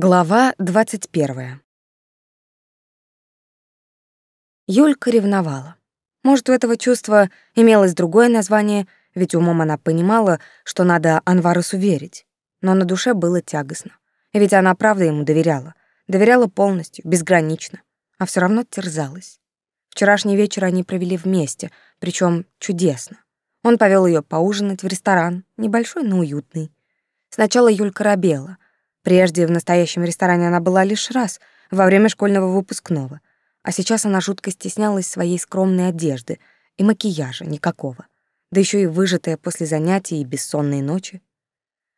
Глава 21. Юлька ревновала. Может, у этого чувства имелось другое название, ведь умом она понимала, что надо Анварусу верить. Но на душе было тягостно. Ведь она правда ему доверяла. Доверяла полностью, безгранично. А все равно терзалась. Вчерашний вечер они провели вместе, причем чудесно. Он повел ее поужинать в ресторан, небольшой, но уютный. Сначала Юлька робела — Прежде в настоящем ресторане она была лишь раз, во время школьного выпускного, а сейчас она жутко стеснялась своей скромной одежды и макияжа никакого, да еще и выжатая после занятий и бессонной ночи.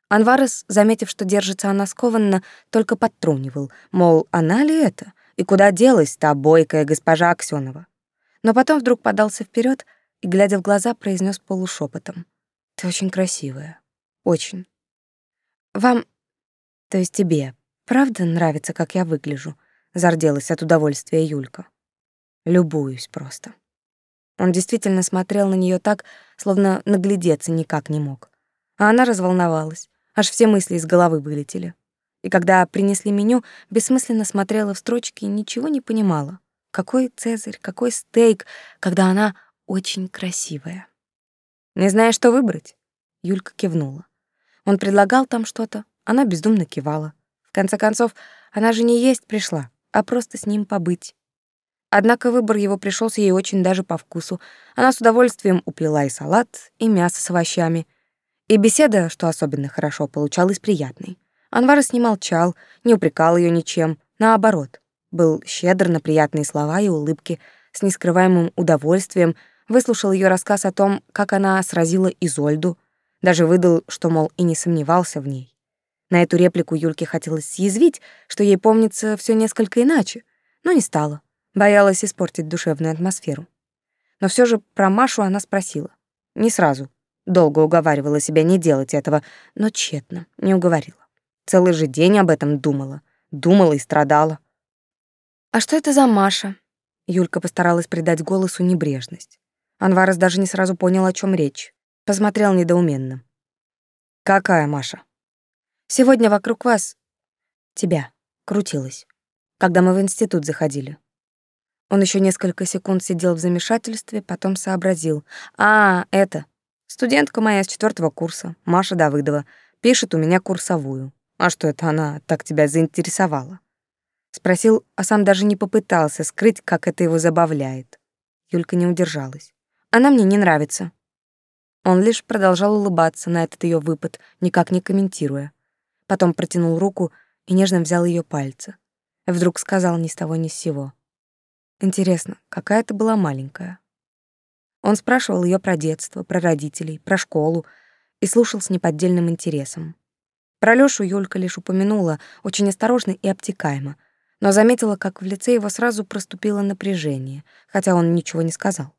Анварес, заметив, что держится она скованно, только подтрунивал, мол, она ли это, и куда делась та бойкая госпожа Аксёнова. Но потом вдруг подался вперед и, глядя в глаза, произнес полушепотом: «Ты очень красивая. Очень. Вам то есть тебе правда нравится, как я выгляжу? Зарделась от удовольствия Юлька. Любуюсь просто. Он действительно смотрел на нее так, словно наглядеться никак не мог. А она разволновалась, аж все мысли из головы вылетели. И когда принесли меню, бессмысленно смотрела в строчки и ничего не понимала. Какой цезарь, какой стейк, когда она очень красивая. Не зная, что выбрать, Юлька кивнула. Он предлагал там что-то, она бездумно кивала. В конце концов, она же не есть пришла, а просто с ним побыть. Однако выбор его пришелся ей очень даже по вкусу. Она с удовольствием упила и салат, и мясо с овощами. И беседа, что особенно хорошо, получалась приятной. Анварес не молчал, не упрекал ее ничем, наоборот. Был щедр на приятные слова и улыбки, с нескрываемым удовольствием выслушал ее рассказ о том, как она сразила Изольду, даже выдал, что, мол, и не сомневался в ней. На эту реплику Юльке хотелось съязвить, что ей помнится все несколько иначе, но не стала. Боялась испортить душевную атмосферу. Но все же про Машу она спросила. Не сразу. Долго уговаривала себя не делать этого, но тщетно, не уговорила. Целый же день об этом думала. Думала и страдала. «А что это за Маша?» Юлька постаралась придать голосу небрежность. Анварес даже не сразу понял, о чем речь. Посмотрел недоуменно. «Какая Маша?» Сегодня вокруг вас, тебя, крутилось, когда мы в институт заходили. Он еще несколько секунд сидел в замешательстве, потом сообразил. А, это, студентка моя с четвертого курса, Маша Давыдова, пишет у меня курсовую. А что это она так тебя заинтересовала? Спросил, а сам даже не попытался скрыть, как это его забавляет. Юлька не удержалась. Она мне не нравится. Он лишь продолжал улыбаться на этот ее выпад, никак не комментируя. Потом протянул руку и нежно взял ее пальцы. Вдруг сказал ни с того ни с сего. Интересно, какая ты была маленькая? Он спрашивал ее про детство, про родителей, про школу и слушал с неподдельным интересом. Про Лёшу Юлька лишь упомянула, очень осторожно и обтекаемо, но заметила, как в лице его сразу проступило напряжение, хотя он ничего не сказал.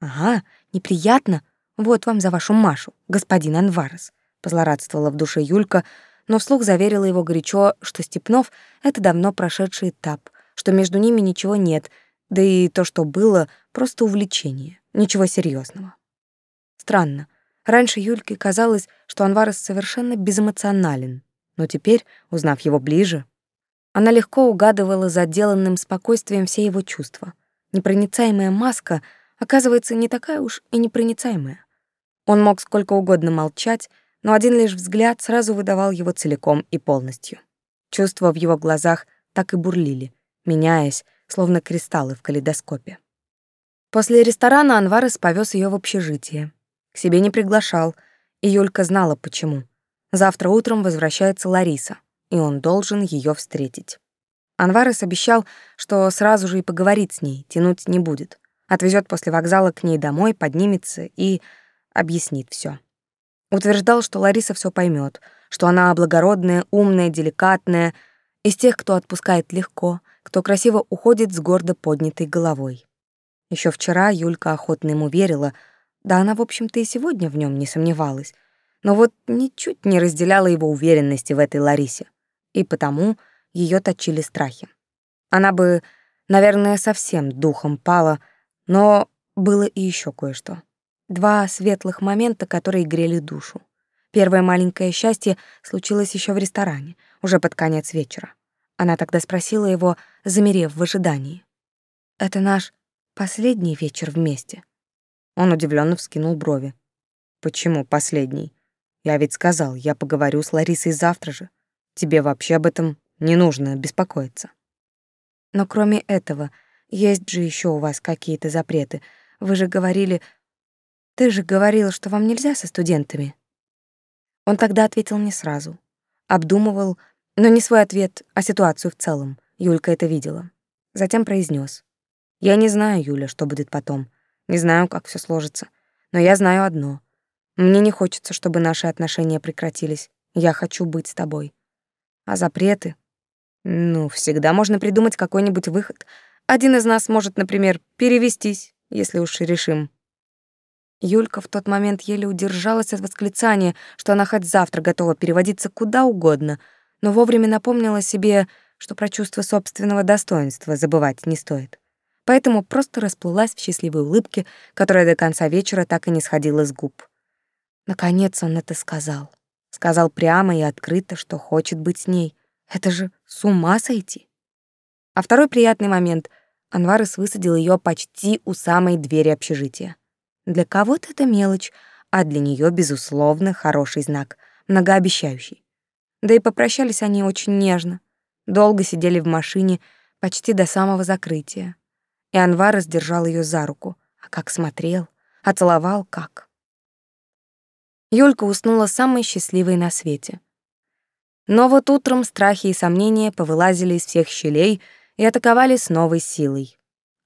«Ага, неприятно. Вот вам за вашу Машу, господин Анварес», — позлорадствовала в душе Юлька, но вслух заверила его горячо, что Степнов — это давно прошедший этап, что между ними ничего нет, да и то, что было, просто увлечение, ничего серьезного. Странно. Раньше Юльке казалось, что Анварес совершенно безэмоционален, но теперь, узнав его ближе, она легко угадывала за деланным спокойствием все его чувства. Непроницаемая маска, оказывается, не такая уж и непроницаемая. Он мог сколько угодно молчать, но один лишь взгляд сразу выдавал его целиком и полностью. Чувства в его глазах так и бурлили, меняясь, словно кристаллы в калейдоскопе. После ресторана Анварес повез ее в общежитие. К себе не приглашал, и Юлька знала почему. Завтра утром возвращается Лариса, и он должен ее встретить. Анварес обещал, что сразу же и поговорит с ней, тянуть не будет. Отвезет после вокзала к ней домой, поднимется и объяснит все. Утверждал, что Лариса все поймет, что она благородная, умная, деликатная, из тех, кто отпускает легко, кто красиво уходит с гордо поднятой головой. Еще вчера Юлька охотно ему верила, да она, в общем-то, и сегодня в нем не сомневалась, но вот ничуть не разделяла его уверенности в этой Ларисе, и потому ее точили страхи. Она бы, наверное, совсем духом пала, но было и еще кое-что. Два светлых момента, которые грели душу. Первое маленькое счастье случилось еще в ресторане. уже под конец вечера. Она тогда спросила его, замерев в ожидании. «Это наш последний вечер вместе?» Он удивленно вскинул брови. «Почему последний? Я ведь сказал, я поговорю с Ларисой завтра же. Тебе вообще об этом не нужно беспокоиться». «Но кроме этого, есть же еще у вас какие-то запреты. Вы же говорили... Ты же говорил, что вам нельзя со студентами». Он тогда ответил не сразу. Обдумывал, но не свой ответ, а ситуацию в целом. Юлька это видела. Затем произнес: «Я не знаю, Юля, что будет потом. Не знаю, как все сложится. Но я знаю одно. Мне не хочется, чтобы наши отношения прекратились. Я хочу быть с тобой. А запреты? Ну, всегда можно придумать какой-нибудь выход. Один из нас может, например, перевестись, если уж решим. Юлька в тот момент еле удержалась от восклицания, что она хоть завтра готова переводиться куда угодно, но вовремя напомнила себе, что про чувство собственного достоинства забывать не стоит. Поэтому просто расплылась в счастливой улыбке, которая до конца вечера так и не сходила с губ. Наконец он это сказал. Сказал прямо и открыто, что хочет быть с ней. Это же с ума сойти. А второй приятный момент — Анварес высадил ее почти у самой двери общежития. Для кого-то это мелочь, а для нее безусловно, хороший знак, многообещающий. Да и попрощались они очень нежно. Долго сидели в машине, почти до самого закрытия. И Анвар раздержал ее за руку. А как смотрел, а целовал как. Юлька уснула самой счастливой на свете. Но вот утром страхи и сомнения повылазили из всех щелей и атаковали с новой силой.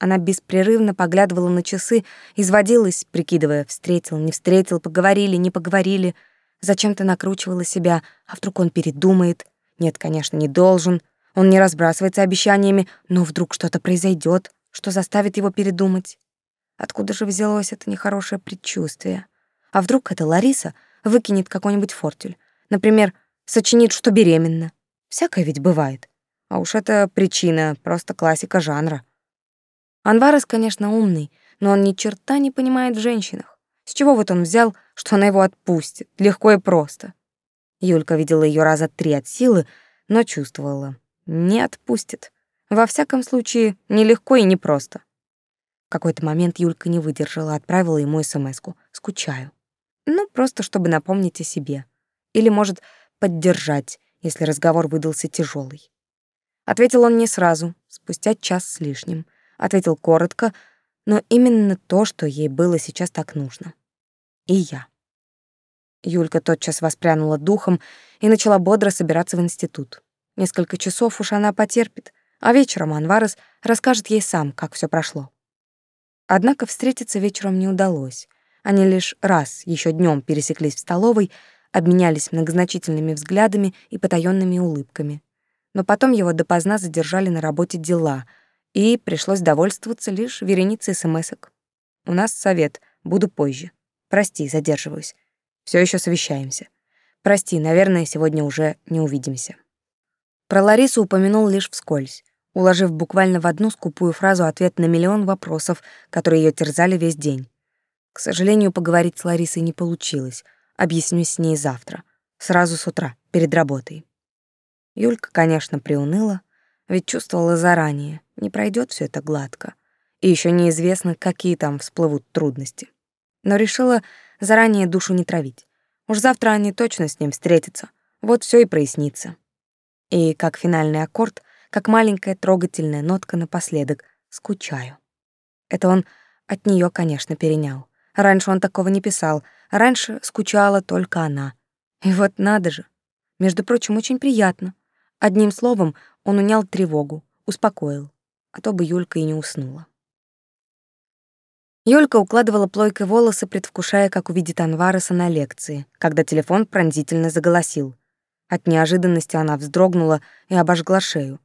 Она беспрерывно поглядывала на часы, изводилась, прикидывая, встретил, не встретил, поговорили, не поговорили. Зачем-то накручивала себя, а вдруг он передумает. Нет, конечно, не должен. Он не разбрасывается обещаниями, но вдруг что-то произойдет, что заставит его передумать. Откуда же взялось это нехорошее предчувствие? А вдруг эта Лариса выкинет какой-нибудь фортель? Например, сочинит, что беременна. Всякое ведь бывает. А уж это причина, просто классика жанра. Анварес, конечно, умный, но он ни черта не понимает в женщинах. С чего вот он взял, что она его отпустит, легко и просто? Юлька видела ее раза три от силы, но чувствовала — не отпустит. Во всяком случае, нелегко и непросто. В какой-то момент Юлька не выдержала, отправила ему смс-ку «Скучаю». Ну, просто чтобы напомнить о себе. Или, может, поддержать, если разговор выдался тяжелый. Ответил он не сразу, спустя час с лишним — ответил коротко, но именно то, что ей было сейчас так нужно. И я. Юлька тотчас воспрянула духом и начала бодро собираться в институт. Несколько часов уж она потерпит, а вечером Анварес расскажет ей сам, как все прошло. Однако встретиться вечером не удалось. Они лишь раз еще днем пересеклись в столовой, обменялись многозначительными взглядами и потаёнными улыбками. Но потом его допоздна задержали на работе дела — и пришлось довольствоваться лишь вереницей смс-ок. У нас совет, буду позже. Прости, задерживаюсь. Все еще совещаемся. Прости, наверное, сегодня уже не увидимся. Про Ларису упомянул лишь вскользь, уложив буквально в одну скупую фразу ответ на миллион вопросов, которые ее терзали весь день. К сожалению, поговорить с Ларисой не получилось. Объяснюсь с ней завтра, сразу с утра, перед работой. Юлька, конечно, приуныла, ведь чувствовала заранее, не пройдет все это гладко. И еще неизвестно, какие там всплывут трудности. Но решила заранее душу не травить. Уж завтра они точно с ним встретятся. Вот все и прояснится. И как финальный аккорд, как маленькая трогательная нотка напоследок «скучаю». Это он от нее, конечно, перенял. Раньше он такого не писал. Раньше скучала только она. И вот надо же. Между прочим, очень приятно. Одним словом, он унял тревогу, успокоил а то бы Юлька и не уснула. Юлька укладывала плойкой волосы, предвкушая, как увидит Анвареса на лекции, когда телефон пронзительно заголосил. От неожиданности она вздрогнула и обожгла шею.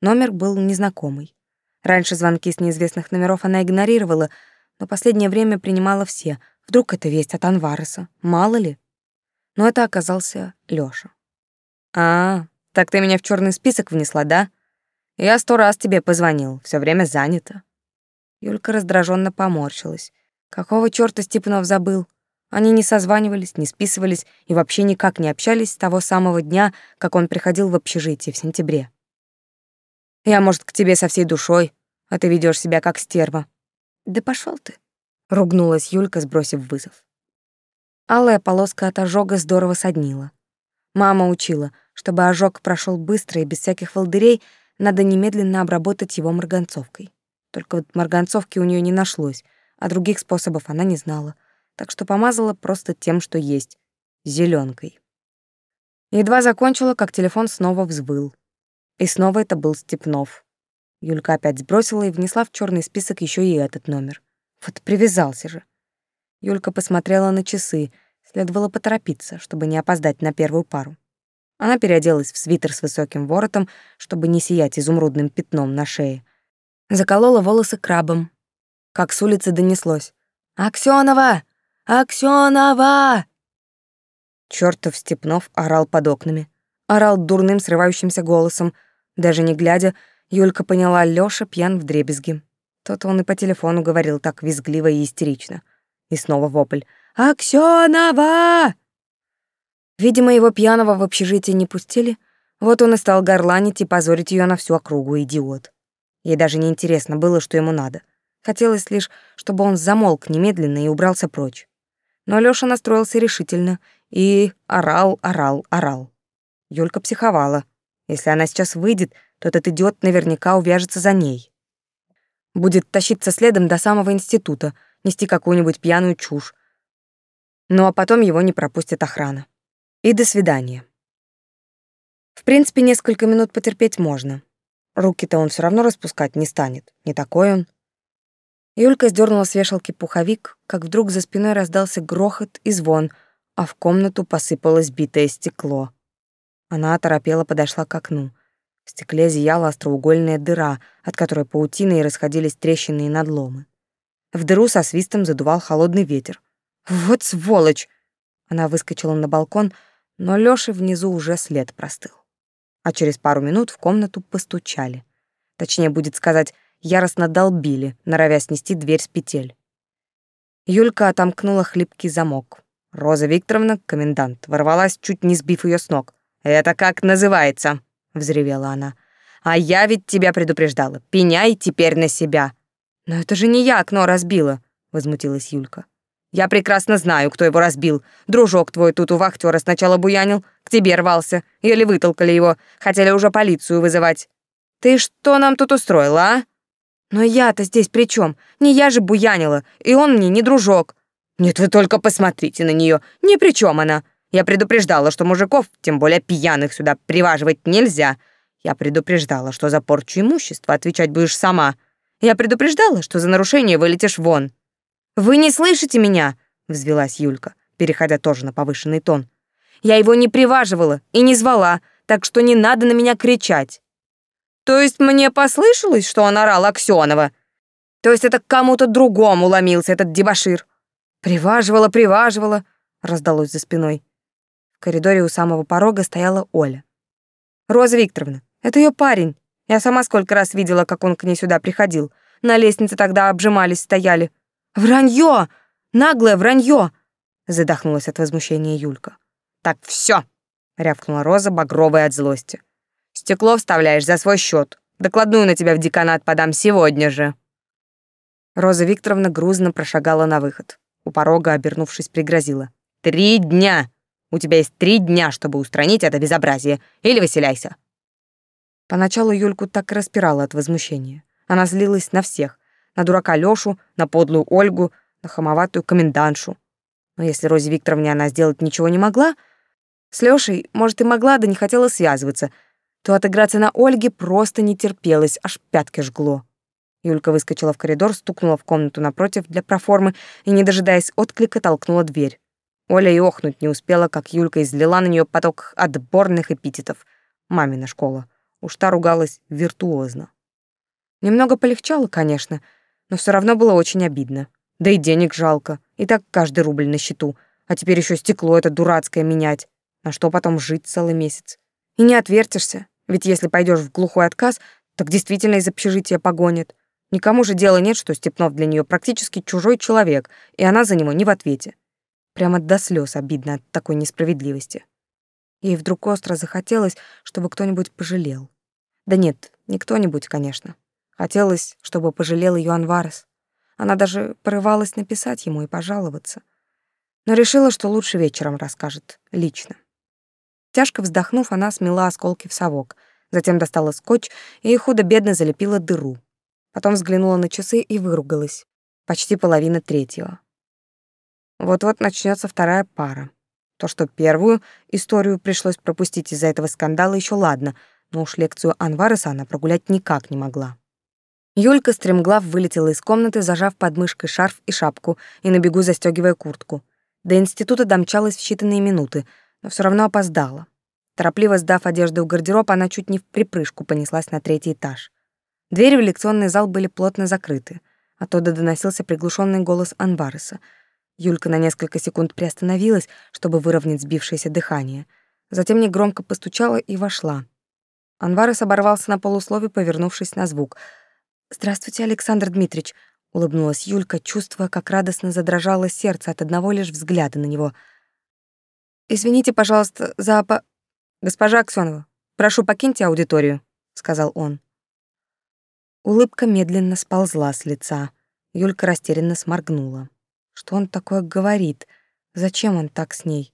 Номер был незнакомый. Раньше звонки с неизвестных номеров она игнорировала, но последнее время принимала все. Вдруг это весть от Анвареса, мало ли. Но это оказался Лёша. «А, так ты меня в черный список внесла, да?» Я сто раз тебе позвонил, все время занято. Юлька раздраженно поморщилась. Какого чёрта Степанов забыл? Они не созванивались, не списывались и вообще никак не общались с того самого дня, как он приходил в общежитие в сентябре. «Я, может, к тебе со всей душой, а ты ведешь себя как стерва». «Да пошел ты», — ругнулась Юлька, сбросив вызов. Алая полоска от ожога здорово соднила. Мама учила, чтобы ожог прошел быстро и без всяких волдырей, надо немедленно обработать его марганцовкой. Только вот марганцовки у нее не нашлось, а других способов она не знала так что помазала просто тем, что есть — зеленкой. Едва закончила, как телефон снова взвыл. И снова это был Степнов. Юлька опять сбросила и внесла в черный список еще и этот номер. Вот привязался же. Юлька посмотрела на часы, следовало поторопиться, чтобы не опоздать на первую пару. Она переоделась в свитер с высоким воротом, чтобы не сиять изумрудным пятном на шее. Заколола волосы крабом. Как с улицы донеслось. «Аксёнова! Аксёнова!» Чёртов Степнов орал под окнами. Орал дурным срывающимся голосом. Даже не глядя, Юлька поняла, Лёша пьян в дребезги. Тот он и по телефону говорил так визгливо и истерично. И снова вопль. «Аксёнова!» Видимо, его пьяного в общежитие не пустили, вот он и стал горланить и позорить её на всю округу, идиот. Ей даже не интересно было, что ему надо. Хотелось лишь, чтобы он замолк немедленно и убрался прочь. Но Лёша настроился решительно и орал, орал, орал. Юлька психовала. Если она сейчас выйдет, то этот идиот наверняка увяжется за ней. Будет тащиться следом до самого института, нести какую-нибудь пьяную чушь. Ну а потом его не пропустит охрана. И до свидания. В принципе, несколько минут потерпеть можно. Руки-то он все равно распускать не станет. Не такой он. Юлька сдернула с вешалки пуховик, как вдруг за спиной раздался грохот и звон, а в комнату посыпалось битое стекло. Она оторопела подошла к окну. В стекле зияла остроугольная дыра, от которой паутиной расходились трещины и надломы. В дыру со свистом задувал холодный ветер. «Вот сволочь!» Она выскочила на балкон, но Лёше внизу уже след простыл. А через пару минут в комнату постучали. Точнее, будет сказать, яростно долбили, норовя снести дверь с петель. Юлька отомкнула хлипкий замок. Роза Викторовна, комендант, ворвалась, чуть не сбив ее с ног. «Это как называется?» — взревела она. «А я ведь тебя предупреждала. Пеняй теперь на себя». «Но это же не я окно разбила», — возмутилась Юлька. «Я прекрасно знаю, кто его разбил. Дружок твой тут у вахтера сначала буянил, к тебе рвался. Еле вытолкали его, хотели уже полицию вызывать. Ты что нам тут устроила, а?» Но я-то здесь при чем? Не я же буянила, и он мне не дружок. Нет, вы только посмотрите на нее. Ни при чем она. Я предупреждала, что мужиков, тем более пьяных, сюда приваживать нельзя. Я предупреждала, что за порчу имущества отвечать будешь сама. Я предупреждала, что за нарушение вылетишь вон. Вы не слышите меня? взвилась Юлька, переходя тоже на повышенный тон. Я его не приваживала и не звала, так что не надо на меня кричать. То есть мне послышалось, что он орал Аксёнова? То есть это к кому-то другому ломился этот дебошир? Приваживала, приваживала, раздалось за спиной. В коридоре у самого порога стояла Оля. Роза Викторовна, это ее парень. Я сама сколько раз видела, как он к ней сюда приходил. На лестнице тогда обжимались, стояли. Вранье! Наглое вранье! Задохнулась от возмущения Юлька. Так все, рявкнула Роза, багровая от злости. Стекло вставляешь за свой счет. Докладную на тебя в деканат подам сегодня же». Роза Викторовна грузно прошагала на выход. У порога, обернувшись, пригрозила. «Три дня! У тебя есть три дня, чтобы устранить это безобразие. Или выселяйся!» Поначалу Юльку так и распирала от возмущения. Она злилась на всех. На дурака Лёшу, на подлую Ольгу, на хамоватую комендантшу. Но если Розе Викторовне она сделать ничего не могла, с Лёшей, может, и могла, да не хотела связываться — то отыграться на Ольге просто не терпелось, аж пятки жгло. Юлька выскочила в коридор, стукнула в комнату напротив для проформы и, не дожидаясь отклика, толкнула дверь. Оля и охнуть не успела, как Юлька излила на нее поток отборных эпитетов. Мамина школа. Уж та ругалась виртуозно. Немного полегчало, конечно, но все равно было очень обидно. Да и денег жалко, и так каждый рубль на счету, а теперь еще стекло это дурацкое менять. На что потом жить целый месяц? И не отвертишься. Ведь если пойдешь в глухой отказ, так действительно из общежития погонят. Никому же дела нет, что Степнов для нее практически чужой человек, и она за него не в ответе. Прямо до слез обидно от такой несправедливости. Ей вдруг остро захотелось, чтобы кто-нибудь пожалел. Да нет, не кто-нибудь, конечно. Хотелось, чтобы пожалел ее Анварес. Она даже порывалась написать ему и пожаловаться. Но решила, что лучше вечером расскажет, лично. Тяжко вздохнув, она смела осколки в совок, затем достала скотч и худо-бедно залепила дыру. Потом взглянула на часы и выругалась. Почти половина третьего. Вот-вот начнется вторая пара. То, что первую историю пришлось пропустить из-за этого скандала, еще ладно, но уж лекцию Анвареса она прогулять никак не могла. Юлька стремглав вылетела из комнаты, зажав под мышкой шарф и шапку и на бегу застегивая куртку. До института домчалась в считанные минуты, но все равно опоздала. Торопливо сдав одежду в гардероб, она чуть не в припрыжку понеслась на третий этаж. Двери в лекционный зал были плотно закрыты. Оттуда доносился приглушенный голос Анвареса. Юлька на несколько секунд приостановилась, чтобы выровнять сбившееся дыхание. Затем негромко постучала и вошла. Анварес оборвался на полуслове, повернувшись на звук. «Здравствуйте, Александр Дмитриевич», — улыбнулась Юлька, чувствуя, как радостно задрожало сердце от одного лишь взгляда на него. «Извините, пожалуйста, за опа...» «Госпожа Аксёнова, прошу, покиньте аудиторию», — сказал он. Улыбка медленно сползла с лица. Юлька растерянно сморгнула. Что он такое говорит? Зачем он так с ней?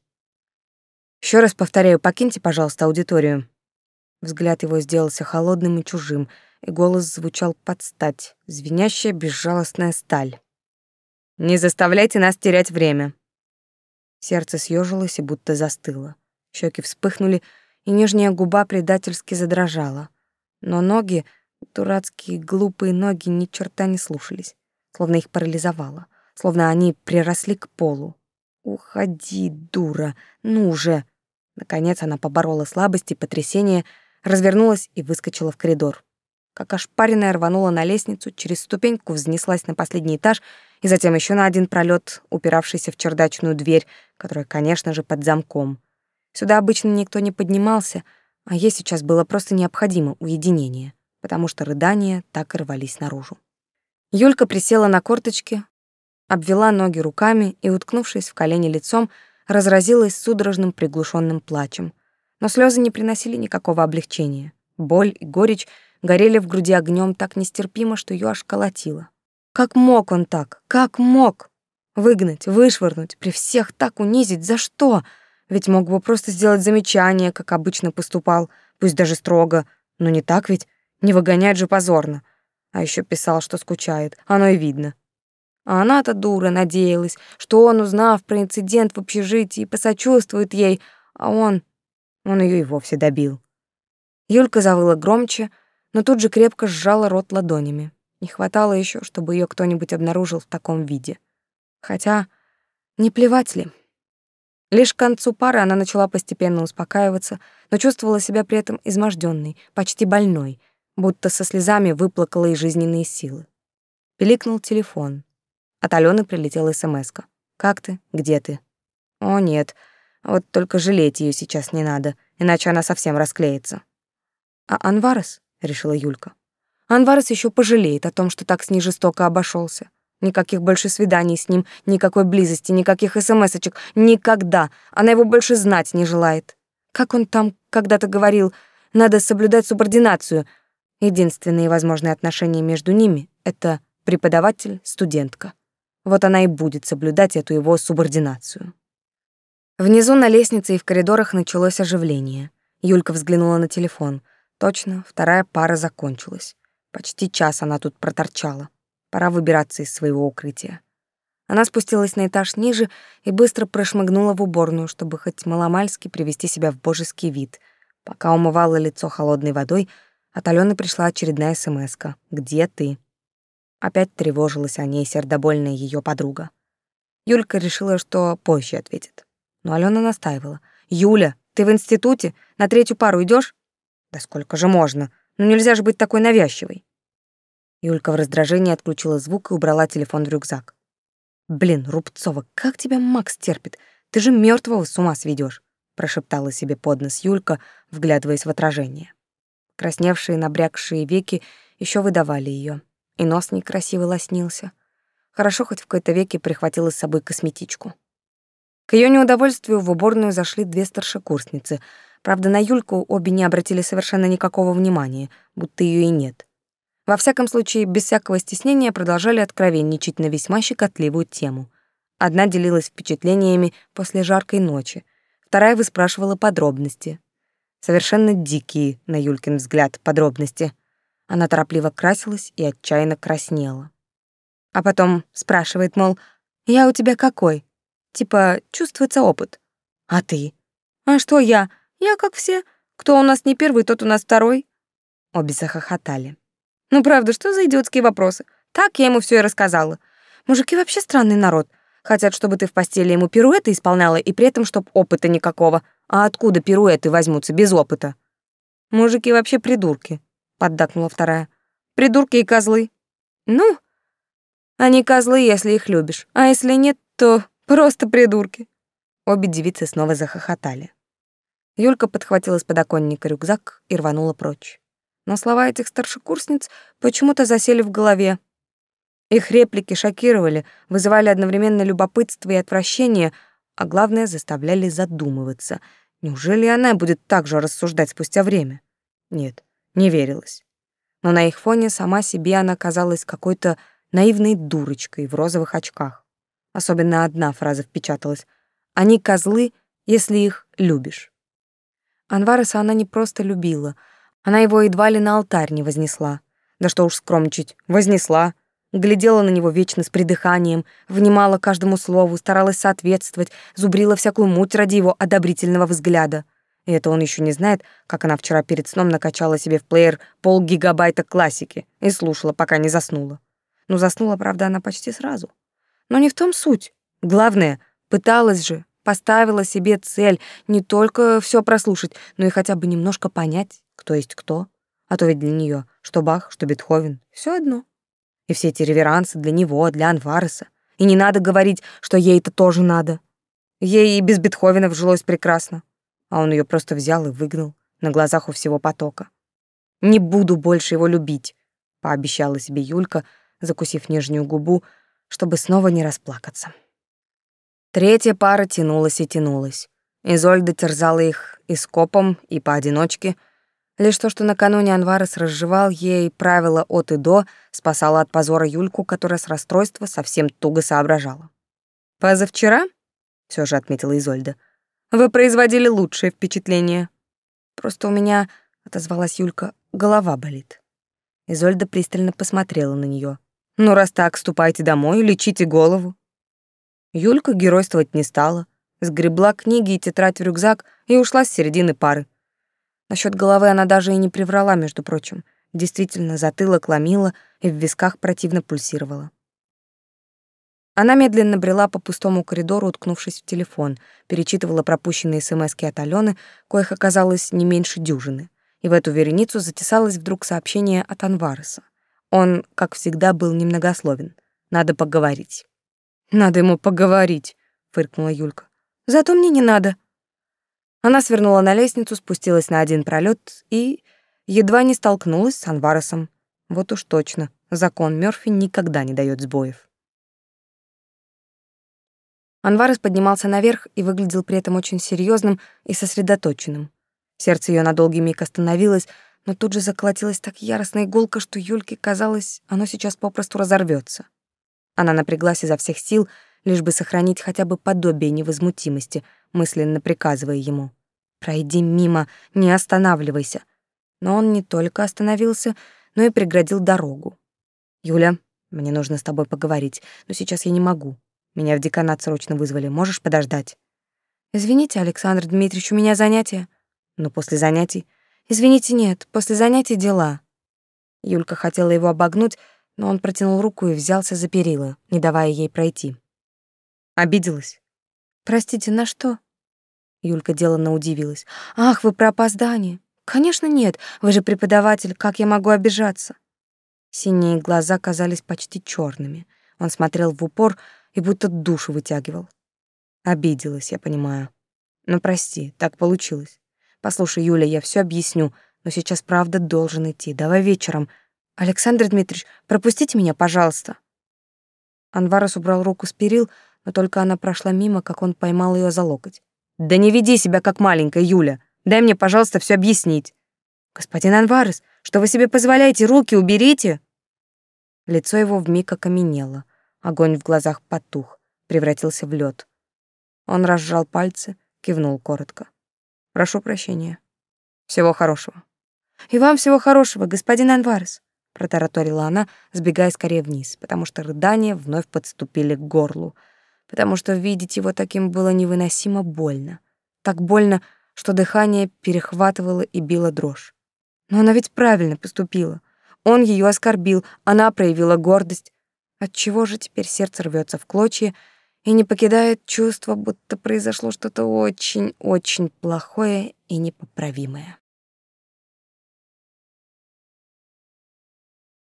Еще раз повторяю, покиньте, пожалуйста, аудиторию. Взгляд его сделался холодным и чужим, и голос звучал под стать, звенящая безжалостная сталь. «Не заставляйте нас терять время!» Сердце съежилось и будто застыло. Щеки вспыхнули, и нижняя губа предательски задрожала. Но ноги, дурацкие глупые ноги, ни черта не слушались, словно их парализовало, словно они приросли к полу. «Уходи, дура! Ну же!» Наконец она поборола слабость и потрясение, развернулась и выскочила в коридор. Как ошпаренная рванула на лестницу, через ступеньку взнеслась на последний этаж и затем еще на один пролет, упиравшийся в чердачную дверь, которая, конечно же, под замком. Сюда обычно никто не поднимался, а ей сейчас было просто необходимо уединение, потому что рыдания так и рвались наружу. Юлька присела на корточки, обвела ноги руками и, уткнувшись в колени лицом, разразилась судорожным приглушенным плачем. Но слезы не приносили никакого облегчения. Боль и горечь горели в груди огнем так нестерпимо, что ее аж колотило. Как мог он так? Как мог? Выгнать, вышвырнуть, при всех так унизить? За что? Ведь мог бы просто сделать замечание, как обычно поступал, пусть даже строго. Но не так ведь? Не выгонять же позорно. А еще писал, что скучает. Оно и видно. А она-то дура надеялась, что он, узнав про инцидент в общежитии, посочувствует ей, а он... Он ее и вовсе добил. Юлька завыла громче, но тут же крепко сжала рот ладонями. Не хватало еще, чтобы ее кто-нибудь обнаружил в таком виде. Хотя, не плевать ли, Лишь к концу пары она начала постепенно успокаиваться, но чувствовала себя при этом изможденной, почти больной, будто со слезами выплакала и жизненные силы. Пиликнул телефон. От Алены прилетела смс -ка. «Как ты? Где ты?» «О, нет. Вот только жалеть ее сейчас не надо, иначе она совсем расклеится». «А Анварес?» — решила Юлька. «Анварес еще пожалеет о том, что так с ней жестоко обошелся. Никаких больше свиданий с ним, никакой близости, никаких смс-очек. Никогда. Она его больше знать не желает. Как он там когда-то говорил, надо соблюдать субординацию. Единственные возможные отношения между ними — это преподаватель-студентка. Вот она и будет соблюдать эту его субординацию. Внизу на лестнице и в коридорах началось оживление. Юлька взглянула на телефон. Точно, вторая пара закончилась. Почти час она тут проторчала. Пора выбираться из своего укрытия. Она спустилась на этаж ниже и быстро прошмыгнула в уборную, чтобы хоть маломальски привести себя в божеский вид. Пока умывала лицо холодной водой, от Алены пришла очередная смс -ка. «Где ты?» Опять тревожилась о ней сердобольная ее подруга. Юлька решила, что позже ответит. Но Алена настаивала. «Юля, ты в институте? На третью пару идешь? «Да сколько же можно? Ну нельзя же быть такой навязчивой». Юлька в раздражении отключила звук и убрала телефон в рюкзак. «Блин, Рубцова, как тебя Макс терпит? Ты же мертвого с ума сведешь, прошептала себе под нос Юлька, вглядываясь в отражение. Красневшие, набрякшие веки еще выдавали ее, и нос некрасиво лоснился. Хорошо хоть в какой-то веке прихватила с собой косметичку. К ее неудовольствию в уборную зашли две старшекурсницы. Правда, на Юльку обе не обратили совершенно никакого внимания, будто ее и нет. Во всяком случае, без всякого стеснения продолжали откровенничать на весьма щекотливую тему. Одна делилась впечатлениями после жаркой ночи, вторая выспрашивала подробности. Совершенно дикие, на Юлькин взгляд, подробности. Она торопливо красилась и отчаянно краснела. А потом спрашивает, мол, «Я у тебя какой?» Типа, чувствуется опыт. А ты? А что я? Я как все. Кто у нас не первый, тот у нас второй. Обе захохотали. Ну правда, что за идиотские вопросы? Так я ему все и рассказала. Мужики вообще странный народ. Хотят, чтобы ты в постели ему пируэты исполняла, и при этом, чтоб опыта никакого. А откуда пируэты возьмутся без опыта? Мужики вообще придурки, поддакнула вторая. Придурки и козлы. Ну, они козлы, если их любишь, а если нет, то просто придурки. Обе девицы снова захохотали. Юлька подхватила с подоконника рюкзак и рванула прочь но слова этих старшекурсниц почему-то засели в голове. Их реплики шокировали, вызывали одновременно любопытство и отвращение, а главное, заставляли задумываться. Неужели она будет так же рассуждать спустя время? Нет, не верилось. Но на их фоне сама себе она казалась какой-то наивной дурочкой в розовых очках. Особенно одна фраза впечаталась. «Они козлы, если их любишь». Анвареса она не просто любила — она его едва ли на алтарь не вознесла. Да что уж скромничать, вознесла. Глядела на него вечно с придыханием, внимала каждому слову, старалась соответствовать, зубрила всякую муть ради его одобрительного взгляда. И это он еще не знает, как она вчера перед сном накачала себе в плеер полгигабайта классики и слушала, пока не заснула. Ну, заснула, правда, она почти сразу. Но не в том суть. Главное, пыталась же, поставила себе цель не только все прослушать, но и хотя бы немножко понять, кто есть кто. А то ведь для нее что Бах, что Бетховен — все одно. И все эти реверансы для него, для Анвареса. И не надо говорить, что ей это тоже надо. Ей и без Бетховена жилось прекрасно. А он ее просто взял и выгнал на глазах у всего потока. «Не буду больше его любить», — пообещала себе Юлька, закусив нижнюю губу, чтобы снова не расплакаться. Третья пара тянулась и тянулась. Изольда терзала их и скопом, и поодиночке — Лишь то, что накануне Анварес разжевал ей правила от и до, спасало от позора Юльку, которая с расстройства совсем туго соображала. «Позавчера?» — все же отметила Изольда. «Вы производили лучшее впечатление». «Просто у меня», — отозвалась Юлька, — «голова болит». Изольда пристально посмотрела на нее. «Ну, раз так, ступайте домой, лечите голову». Юлька геройствовать не стала, сгребла книги и тетрадь в рюкзак и ушла с середины пары. Насчет головы она даже и не приврала, между прочим. Действительно, затылок ломила и в висках противно пульсировала. Она медленно брела по пустому коридору, уткнувшись в телефон, перечитывала пропущенные смски от Алены, коих оказалось не меньше дюжины. И в эту вереницу затесалось вдруг сообщение от Анвареса. Он, как всегда, был немногословен. Надо поговорить. «Надо ему поговорить», — фыркнула Юлька. «Зато мне не надо», она свернула на лестницу, спустилась на один пролет и едва не столкнулась с Анваресом. Вот уж точно, закон Мёрфи никогда не дает сбоев. Анварес поднимался наверх и выглядел при этом очень серьезным и сосредоточенным. Сердце ее на долгий миг остановилось, но тут же заколотилась так яростно иголка, что Юльке казалось, оно сейчас попросту разорвется. Она напряглась изо всех сил, лишь бы сохранить хотя бы подобие невозмутимости, мысленно приказывая ему. «Пройди мимо, не останавливайся». Но он не только остановился, но и преградил дорогу. «Юля, мне нужно с тобой поговорить, но сейчас я не могу. Меня в деканат срочно вызвали, можешь подождать?» «Извините, Александр Дмитриевич, у меня занятия». «Ну, после занятий?» «Извините, нет, после занятий дела». Юлька хотела его обогнуть, но он протянул руку и взялся за перила, не давая ей пройти. Обиделась? Простите, на что? Юлька деланно удивилась. Ах, вы про опоздание. Конечно, нет. Вы же преподаватель, как я могу обижаться? Синие глаза казались почти черными. Он смотрел в упор и будто душу вытягивал. Обиделась, я понимаю. Но прости, так получилось. Послушай, Юля, я все объясню, но сейчас правда должен идти. Давай вечером. Александр Дмитриевич, пропустите меня, пожалуйста. Анварес убрал руку с перил, но только она прошла мимо, как он поймал ее за локоть. «Да не веди себя как маленькая, Юля. Дай мне, пожалуйста, все объяснить». «Господин Анварес, что вы себе позволяете? Руки уберите!» Лицо его вмиг окаменело. Огонь в глазах потух, превратился в лед. Он разжал пальцы, кивнул коротко. «Прошу прощения. Всего хорошего». «И вам всего хорошего, господин Анварес», — протараторила она, сбегая скорее вниз, потому что рыдания вновь подступили к горлу, потому что видеть его таким было невыносимо больно. Так больно, что дыхание перехватывало и било дрожь. Но она ведь правильно поступила. Он ее оскорбил, она проявила гордость. Отчего же теперь сердце рвется в клочья и не покидает чувство, будто произошло что-то очень-очень плохое и непоправимое.